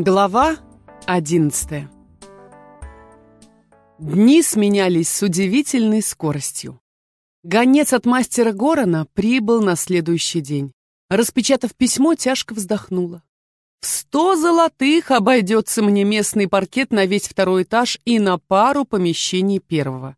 Глава одиннадцатая Дни сменялись с удивительной скоростью. Гонец от мастера Горона прибыл на следующий день. Распечатав письмо, тяжко вздохнула. В сто золотых обойдется мне местный паркет на весь второй этаж и на пару помещений первого.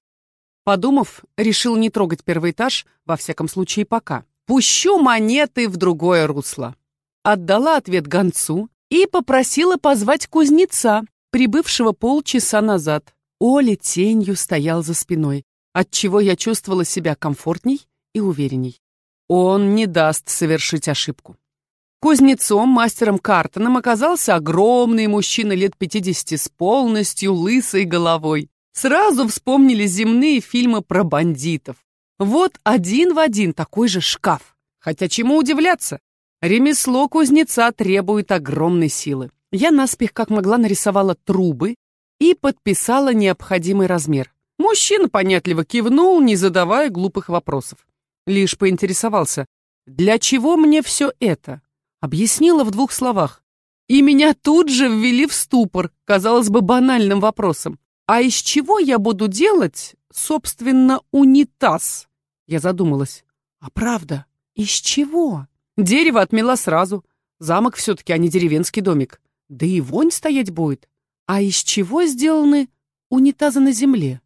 Подумав, решил не трогать первый этаж, во всяком случае пока. Пущу монеты в другое русло. Отдала ответ гонцу и попросила позвать кузнеца, прибывшего полчаса назад. Оля тенью стоял за спиной, отчего я чувствовала себя комфортней и уверенней. Он не даст совершить ошибку. Кузнецом, мастером Картоном оказался огромный мужчина лет 50 с полностью лысой головой. Сразу вспомнили земные фильмы про бандитов. Вот один в один такой же шкаф. Хотя чему удивляться? Ремесло кузнеца требует огромной силы. Я наспех как могла нарисовала трубы и подписала необходимый размер. Мужчина понятливо кивнул, не задавая глупых вопросов. Лишь поинтересовался, для чего мне все это? Объяснила в двух словах. И меня тут же ввели в ступор, казалось бы, банальным вопросом. А из чего я буду делать, собственно, унитаз? Я задумалась. А правда, из чего? Дерево отмела сразу. Замок все-таки, а не деревенский домик. Да и вонь стоять будет. А из чего сделаны унитазы на земле?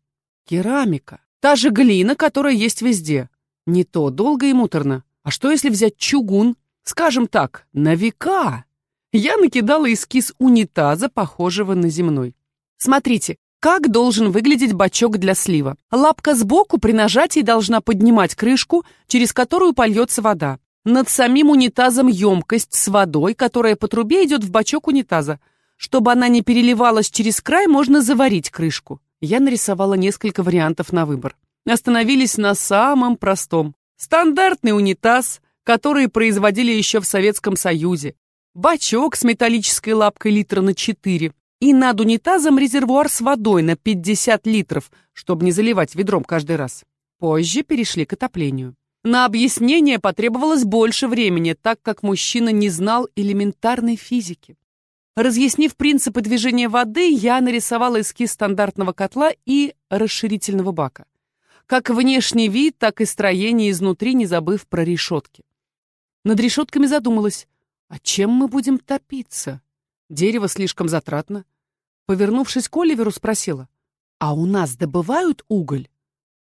Керамика. Та же глина, которая есть везде. Не то, долго и муторно. А что если взять чугун? Скажем так, на века. Я накидала эскиз унитаза, похожего на земной. Смотрите, как должен выглядеть бачок для слива? Лапка сбоку при нажатии должна поднимать крышку, через которую польется вода. Над самим унитазом емкость с водой, которая по трубе идет в бачок унитаза. Чтобы она не переливалась через край, можно заварить крышку. Я нарисовала несколько вариантов на выбор. Остановились на самом простом. Стандартный унитаз, который производили еще в Советском Союзе. Бачок с металлической лапкой литра на 4 и над унитазом резервуар с водой на 50 литров, чтобы не заливать ведром каждый раз. Позже перешли к отоплению. На объяснение потребовалось больше времени, так как мужчина не знал элементарной физики. Разъяснив принципы движения воды, я нарисовала эскиз стандартного котла и расширительного бака. Как внешний вид, так и строение изнутри, не забыв про решетки. Над решетками задумалась, а чем мы будем топиться? Дерево слишком затратно. Повернувшись к Оливеру, спросила, «А у нас добывают уголь?»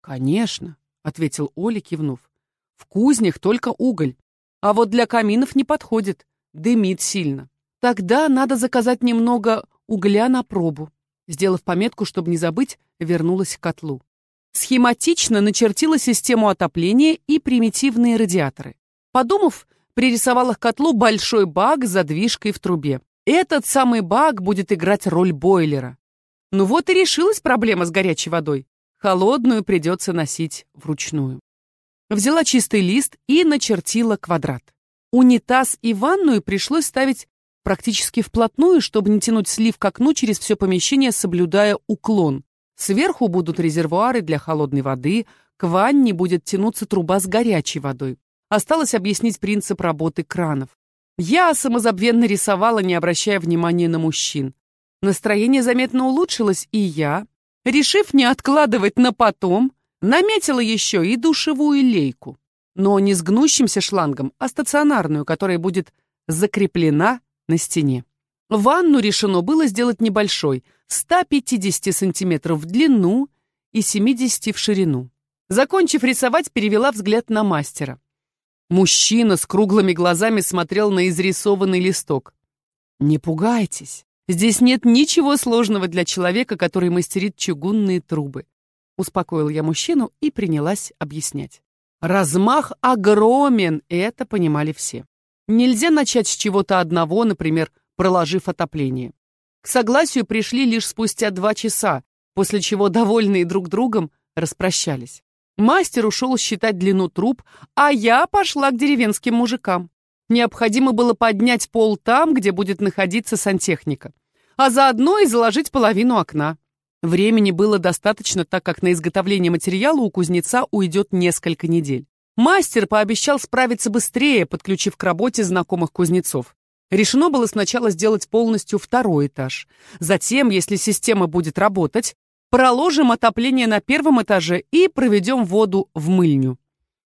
«Конечно», — ответил Оля, кивнув. «В кузнях только уголь, а вот для каминов не подходит, дымит сильно. Тогда надо заказать немного угля на пробу». Сделав пометку, чтобы не забыть, вернулась к котлу. Схематично начертила систему отопления и примитивные радиаторы. Подумав, пририсовала к котлу большой бак с задвижкой в трубе. Этот самый бак будет играть роль бойлера. Ну вот и решилась проблема с горячей водой. Холодную придется носить вручную. Взяла чистый лист и начертила квадрат. Унитаз и ванную пришлось ставить практически вплотную, чтобы не тянуть слив к окну через все помещение, соблюдая уклон. Сверху будут резервуары для холодной воды, к ванне будет тянуться труба с горячей водой. Осталось объяснить принцип работы кранов. Я самозабвенно рисовала, не обращая внимания на мужчин. Настроение заметно улучшилось, и я, решив не откладывать на потом, наметила еще и душевую лейку. Но не с гнущимся шлангом, а стационарную, которая будет закреплена на стене. Ванну решено было сделать небольшой, 150 сантиметров в длину и 70 в ширину. Закончив рисовать, перевела взгляд на мастера. Мужчина с круглыми глазами смотрел на изрисованный листок. «Не пугайтесь. Здесь нет ничего сложного для человека, который мастерит чугунные трубы». Успокоил я мужчину и принялась объяснять. Размах огромен, это понимали все. Нельзя начать с чего-то одного, например, проложив отопление. К согласию пришли лишь спустя два часа, после чего, довольные друг другом, распрощались. Мастер ушел считать длину труб, а я пошла к деревенским мужикам. Необходимо было поднять пол там, где будет находиться сантехника, а заодно и заложить половину окна. Времени было достаточно, так как на изготовление материала у кузнеца уйдет несколько недель. Мастер пообещал справиться быстрее, подключив к работе знакомых кузнецов. Решено было сначала сделать полностью второй этаж. Затем, если система будет работать, проложим отопление на первом этаже и проведем воду в мыльню.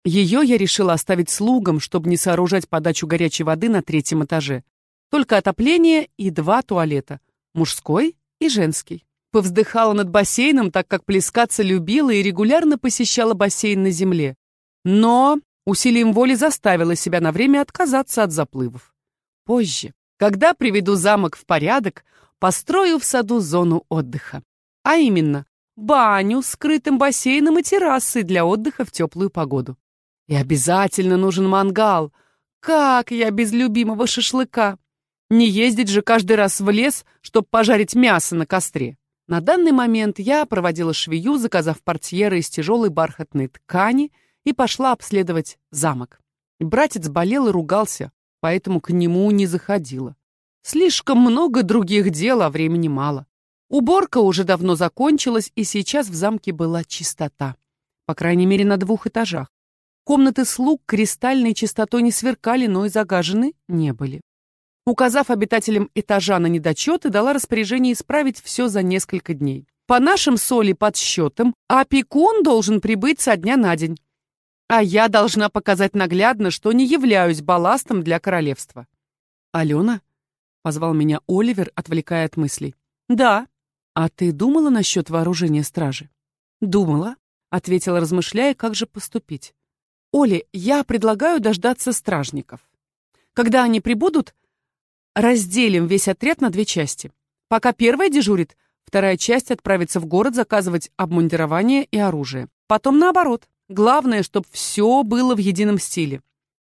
Ее я решила оставить слугам, чтобы не сооружать подачу горячей воды на третьем этаже. Только отопление и два туалета. Мужской и женский. Повздыхала над бассейном, так как плескаться любила и регулярно посещала бассейн на земле. Но усилием воли заставила себя на время отказаться от заплывов. Позже, когда приведу замок в порядок, построю в саду зону отдыха. А именно, баню с скрытым бассейном и террасой для отдыха в теплую погоду. И обязательно нужен мангал. Как я без любимого шашлыка? Не ездить же каждый раз в лес, чтобы пожарить мясо на костре. На данный момент я проводила швею, заказав портьеры из тяжелой бархатной ткани, и пошла обследовать замок. Братец болел и ругался, поэтому к нему не заходила. Слишком много других дел, а времени мало. Уборка уже давно закончилась, и сейчас в замке была чистота. По крайней мере, на двух этажах. Комнаты слуг кристальной чистотой не сверкали, но и загажены не были. Указав обитателям этажа на недочеты, дала распоряжение исправить все за несколько дней. По нашим соли подсчетам, опекун должен прибыть со дня на день. А я должна показать наглядно, что не являюсь балластом для королевства. «Алена?» — позвал меня Оливер, отвлекая от мыслей. «Да». «А ты думала насчет вооружения стражи?» «Думала», — ответила, размышляя, как же поступить. «Оли, я предлагаю дождаться стражников. Когда они прибудут, разделим весь отряд на две части. Пока первая дежурит, вторая часть отправится в город заказывать обмундирование и оружие. Потом наоборот. Главное, чтобы все было в едином стиле.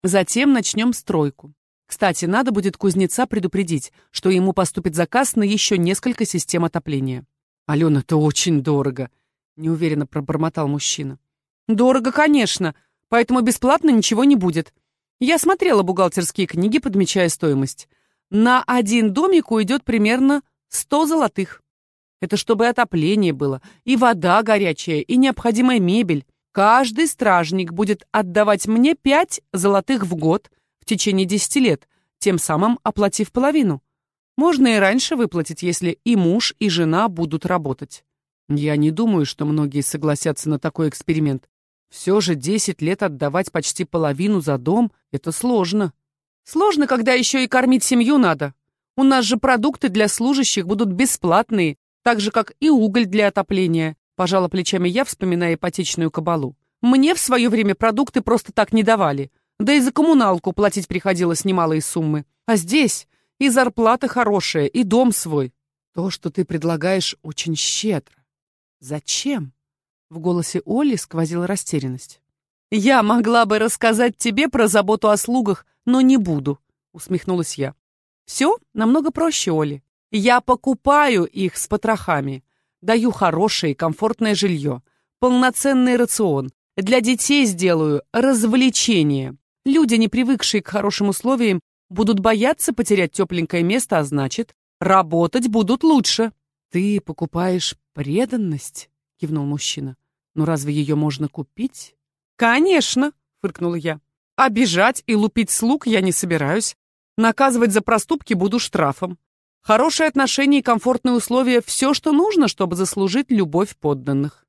Затем начнем стройку. Кстати, надо будет кузнеца предупредить, что ему поступит заказ на еще несколько систем отопления. «Алена, это очень дорого», — неуверенно пробормотал мужчина. «Дорого, конечно, поэтому бесплатно ничего не будет. Я смотрела бухгалтерские книги, подмечая стоимость. На один домик уйдет примерно 100 золотых. Это чтобы отопление было, и вода горячая, и необходимая мебель. Каждый стражник будет отдавать мне 5 золотых в год в течение 10 лет, тем самым оплатив половину. Можно и раньше выплатить, если и муж, и жена будут работать. Я не думаю, что многие согласятся на такой эксперимент. Все же 10 лет отдавать почти половину за дом — это сложно. Сложно, когда еще и кормить семью надо. У нас же продукты для служащих будут бесплатные, так же, как и уголь для отопления. Пожала плечами я, вспоминая ипотечную кабалу. Мне в свое время продукты просто так не давали. Да и за коммуналку платить приходилось немалые суммы. А здесь и зарплата хорошая, и дом свой. То, что ты предлагаешь, очень щедро. Зачем? В голосе Оли сквозила растерянность. «Я могла бы рассказать тебе про заботу о слугах, но не буду», — усмехнулась я. «Все намного проще, Оли. Я покупаю их с потрохами, даю хорошее и комфортное жилье, полноценный рацион, для детей сделаю развлечение. Люди, не привыкшие к хорошим условиям, будут бояться потерять тепленькое место, а значит, работать будут лучше». «Ты покупаешь преданность?» — кивнул мужчина. «Ну разве ее можно купить?» «Конечно!» — фыркнула я. «Обижать и лупить слуг я не собираюсь. Наказывать за проступки буду штрафом. Хорошие отношения и комфортные условия — все, что нужно, чтобы заслужить любовь подданных».